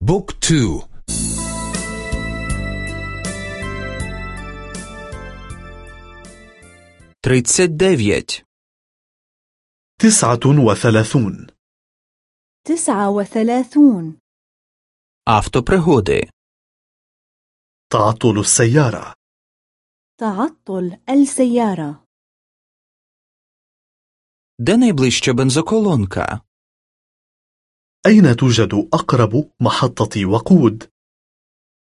بوك تو тридцять дев'ять, تسعة وثلاثون تسعة وثلاثون автопригоди, تعطل السيارة تعطل السيارة де найближча бензоколонка? أين توجد أقرب محطة وقود؟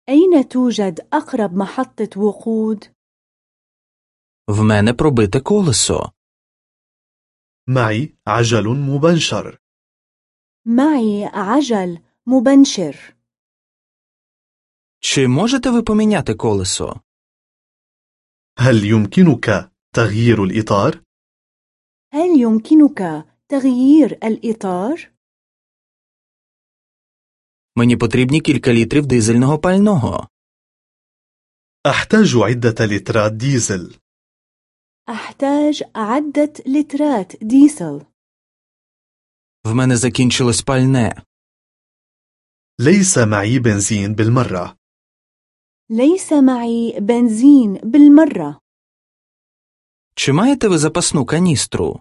أين توجد أقرب محطة وقود؟ В мене пробите колесо. معي عجل مبنشر معي عجل مبنشر Чи можете ви поміняти колесо? هل يمكنك تغيير الإطار؟ هل يمكنك تغيير الإطار؟ Мені потрібні кілька літрів дизельного пального. أحتاج عدة لترات ديزل أحتاج عدة لترات ديسل В мене закінчилось пальне. ليس معي بنزين بالمرة ليس معي بنزين بالمرة Чи маєте ви запасну каністру?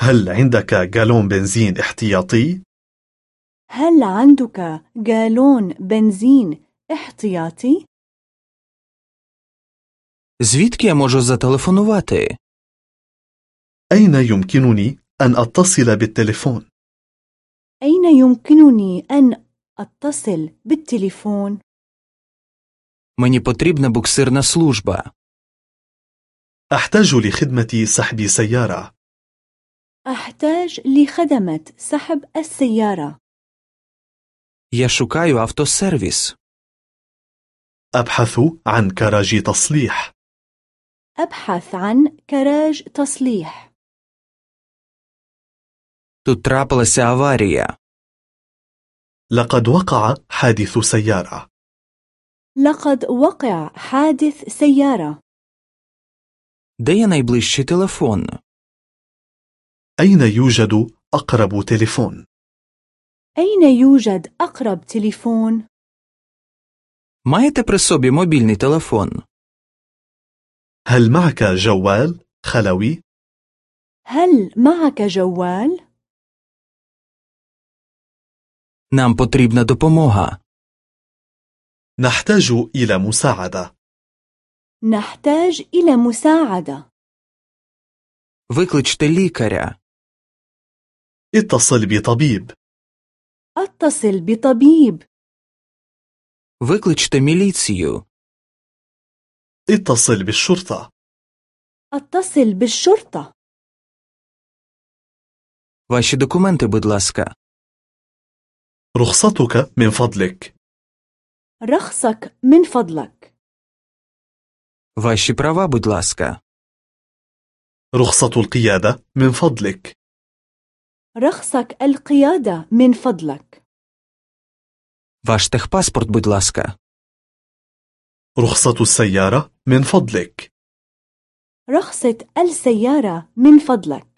هل عندك جالون بنزين احتياطي؟ هل عندك جالون بنزين احتياطي؟ Звідки я можу зателефонувати? أين يمكنني أن أتصل بالتليفون؟ أين يمكنني أن أتصل بالتليفون؟ Мені потрібна буксирна служба. أحتاج لخدمة سحب سيارة أحتاج لخدمة سحب السيارة Я шукаю автосервіс. أبحث عن كراج تصليح أبحث عن كراج تصليح Тут трапилася аварія. لقد وقع حادث سيارة لقد وقع حادث سيارة Де є найближчий телефон? أين يوجد أقرب تليفون؟ أين يوجد أقرب تليفون؟ Маєте при собі мобільний телефон? هل معك جوال خلوي؟ هل معك جوال؟ Нам потрібна допомога. نحتاج إلى مساعدة نحتاج إلى مساعدة Викличте лікаря. اتصل بطبيب أتصل بطبيب Викличте міліцію. اتصل بالشرطة أتصل بالشرطة Ваші документи, будь ласка. رخصتك من فضلك رخصك من فضلك Ваші права, будь ласка. رخصة القيادة من فضلك رخصك القيادة من فضلك Ваш техпаспорт, будь ласка. رخصة السيارة من فضلك رخصة السيارة من فضلك